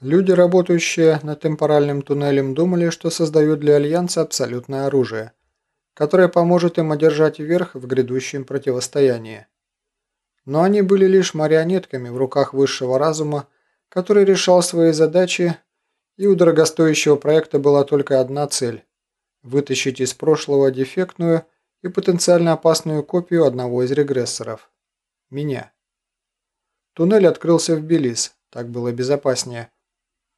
Люди, работающие над темпоральным туннелем, думали, что создают для Альянса абсолютное оружие, которое поможет им одержать верх в грядущем противостоянии. Но они были лишь марионетками в руках высшего разума, который решал свои задачи, и у дорогостоящего проекта была только одна цель – вытащить из прошлого дефектную и потенциально опасную копию одного из регрессоров – меня. Туннель открылся в Белиз, так было безопаснее –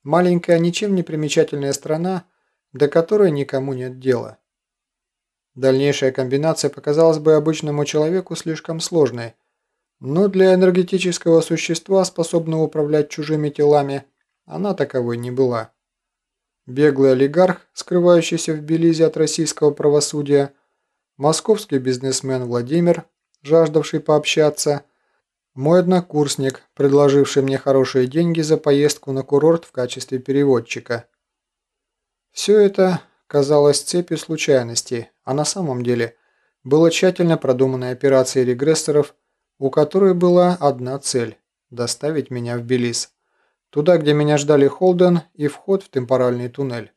Маленькая, ничем не примечательная страна, до которой никому нет дела. Дальнейшая комбинация показалась бы обычному человеку слишком сложной, но для энергетического существа, способного управлять чужими телами, она таковой не была. Беглый олигарх, скрывающийся в Белизе от российского правосудия, московский бизнесмен Владимир, жаждавший пообщаться – мой однокурсник, предложивший мне хорошие деньги за поездку на курорт в качестве переводчика. Все это казалось цепью случайностей, а на самом деле было тщательно продуманной операцией регрессоров, у которой была одна цель – доставить меня в Белиз, туда, где меня ждали Холден и вход в темпоральный туннель.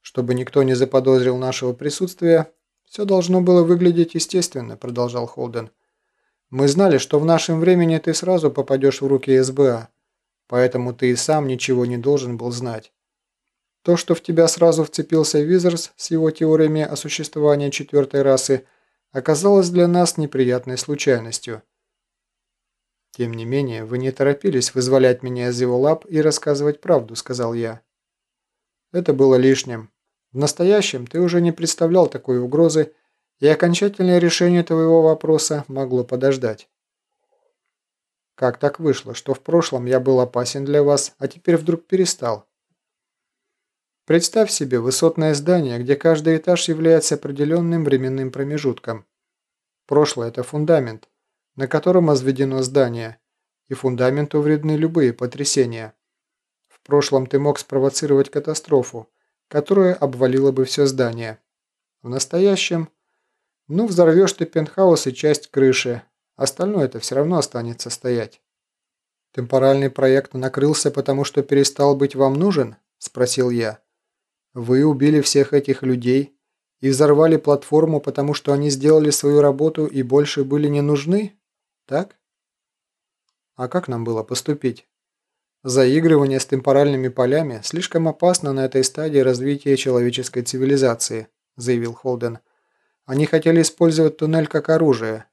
Чтобы никто не заподозрил нашего присутствия, все должно было выглядеть естественно, продолжал Холден – мы знали, что в нашем времени ты сразу попадешь в руки СБА, поэтому ты и сам ничего не должен был знать. То, что в тебя сразу вцепился Визерс с его теориями о существовании четвертой расы, оказалось для нас неприятной случайностью. Тем не менее, вы не торопились вызволять меня из его лап и рассказывать правду, сказал я. Это было лишним. В настоящем ты уже не представлял такой угрозы, и окончательное решение твоего вопроса могло подождать. Как так вышло, что в прошлом я был опасен для вас, а теперь вдруг перестал? Представь себе высотное здание, где каждый этаж является определенным временным промежутком. Прошлое – это фундамент, на котором возведено здание, и фундаменту вредны любые потрясения. В прошлом ты мог спровоцировать катастрофу, которая обвалила бы все здание. В настоящем ну, взорвешь ты пентхаус и часть крыши. Остальное это все равно останется стоять. Темпоральный проект накрылся, потому что перестал быть вам нужен? Спросил я. Вы убили всех этих людей и взорвали платформу, потому что они сделали свою работу и больше были не нужны? Так? А как нам было поступить? Заигрывание с темпоральными полями слишком опасно на этой стадии развития человеческой цивилизации, заявил Холден. Они хотели использовать туннель как оружие.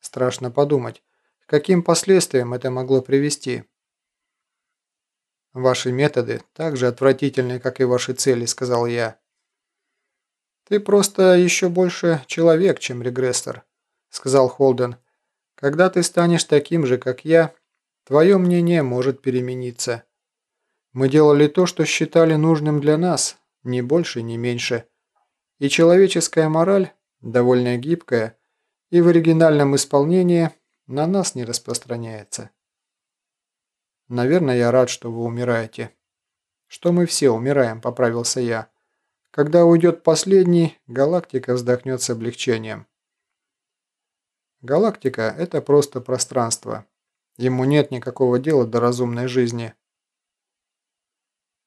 Страшно подумать, к каким последствиям это могло привести. «Ваши методы так же отвратительны, как и ваши цели», — сказал я. «Ты просто еще больше человек, чем регрессор», — сказал Холден. «Когда ты станешь таким же, как я, твое мнение может перемениться. Мы делали то, что считали нужным для нас, ни больше, ни меньше. И человеческая мораль довольно гибкая и в оригинальном исполнении на нас не распространяется. Наверное, я рад, что вы умираете. Что мы все умираем, поправился я. Когда уйдет последний, галактика вздохнет с облегчением. Галактика – это просто пространство. Ему нет никакого дела до разумной жизни.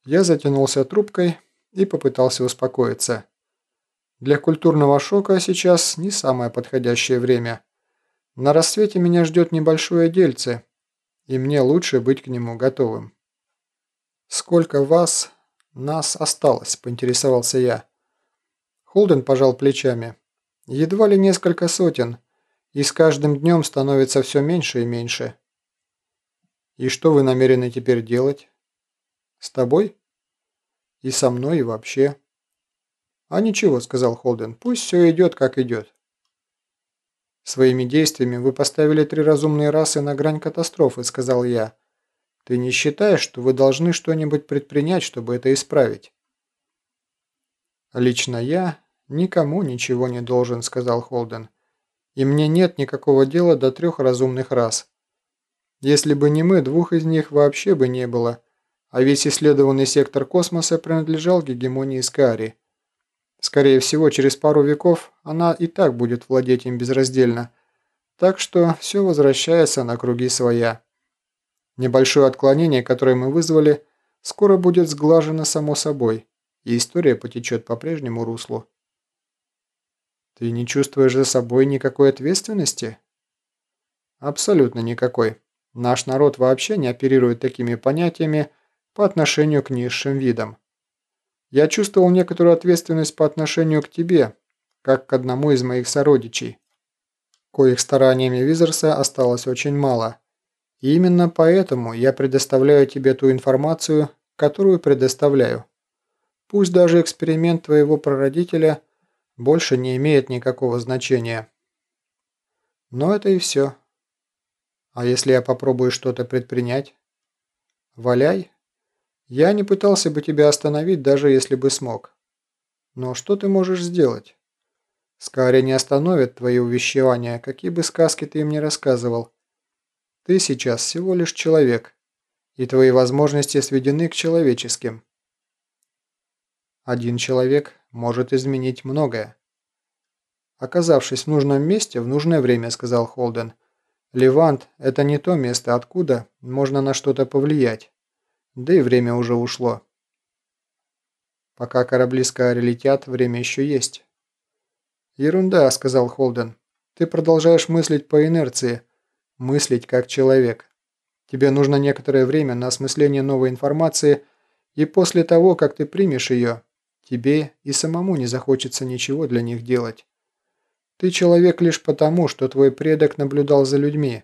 Я затянулся трубкой и попытался успокоиться. Для культурного шока сейчас не самое подходящее время. На рассвете меня ждет небольшое дельце, и мне лучше быть к нему готовым. «Сколько вас, нас осталось?» – поинтересовался я. Холден пожал плечами. «Едва ли несколько сотен, и с каждым днем становится все меньше и меньше». «И что вы намерены теперь делать?» «С тобой?» «И со мной, и вообще». «А ничего», — сказал Холден, — «пусть все идет, как идет». «Своими действиями вы поставили три разумные расы на грань катастрофы», — сказал я. «Ты не считаешь, что вы должны что-нибудь предпринять, чтобы это исправить?» «Лично я никому ничего не должен», — сказал Холден. «И мне нет никакого дела до трех разумных рас. Если бы не мы, двух из них вообще бы не было, а весь исследованный сектор космоса принадлежал гегемонии Скари». Скорее всего, через пару веков она и так будет владеть им безраздельно. Так что все возвращается на круги своя. Небольшое отклонение, которое мы вызвали, скоро будет сглажено само собой, и история потечет по прежнему руслу. Ты не чувствуешь за собой никакой ответственности? Абсолютно никакой. Наш народ вообще не оперирует такими понятиями по отношению к низшим видам. Я чувствовал некоторую ответственность по отношению к тебе, как к одному из моих сородичей, коих стараниями Визерса осталось очень мало. И именно поэтому я предоставляю тебе ту информацию, которую предоставляю. Пусть даже эксперимент твоего прародителя больше не имеет никакого значения. Но это и все. А если я попробую что-то предпринять? Валяй. Я не пытался бы тебя остановить, даже если бы смог. Но что ты можешь сделать? Скари не остановит твои увещевания, какие бы сказки ты им не рассказывал. Ты сейчас всего лишь человек, и твои возможности сведены к человеческим. Один человек может изменить многое. Оказавшись в нужном месте в нужное время, сказал Холден, Левант – это не то место, откуда можно на что-то повлиять. Да и время уже ушло. Пока корабли Скаари летят, время еще есть. «Ерунда», – сказал Холден. «Ты продолжаешь мыслить по инерции, мыслить как человек. Тебе нужно некоторое время на осмысление новой информации, и после того, как ты примешь ее, тебе и самому не захочется ничего для них делать. Ты человек лишь потому, что твой предок наблюдал за людьми.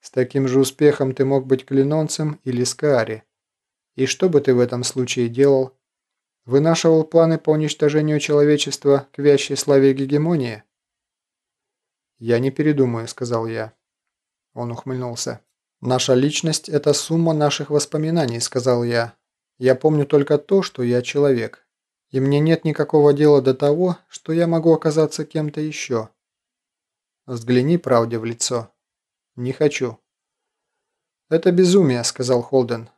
С таким же успехом ты мог быть клинонцем или скаари. И что бы ты в этом случае делал?» Вынашивал планы по уничтожению человечества к вящей славе гегемонии? «Я не передумаю», — сказал я. Он ухмыльнулся. «Наша личность – это сумма наших воспоминаний», – сказал я. «Я помню только то, что я человек. И мне нет никакого дела до того, что я могу оказаться кем-то еще. Взгляни правде в лицо. Не хочу». «Это безумие», – сказал Холден.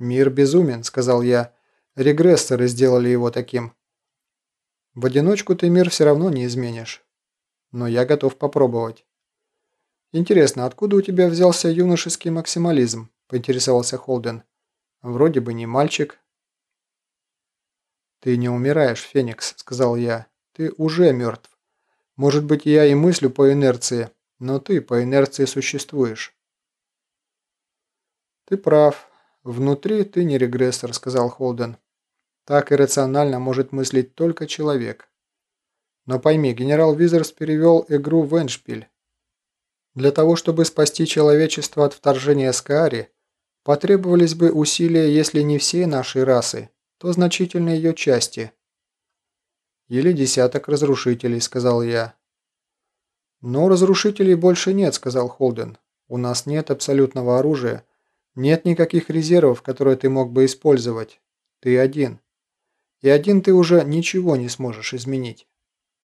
«Мир безумен», – сказал я. Регрессоры сделали его таким. В одиночку ты мир все равно не изменишь. Но я готов попробовать. Интересно, откуда у тебя взялся юношеский максимализм? Поинтересовался Холден. Вроде бы не мальчик. Ты не умираешь, Феникс, сказал я. Ты уже мертв. Может быть, я и мыслю по инерции, но ты по инерции существуешь. Ты прав, «Внутри ты не регрессор», — сказал Холден. «Так иррационально может мыслить только человек». Но пойми, генерал Визерс перевел игру в Эншпиль. Для того, чтобы спасти человечество от вторжения Скаари, потребовались бы усилия, если не всей нашей расы, то значительной ее части. «Или десяток разрушителей», — сказал я. «Но разрушителей больше нет», — сказал Холден. «У нас нет абсолютного оружия, нет никаких резервов, которые ты мог бы использовать. Ты один. И один ты уже ничего не сможешь изменить.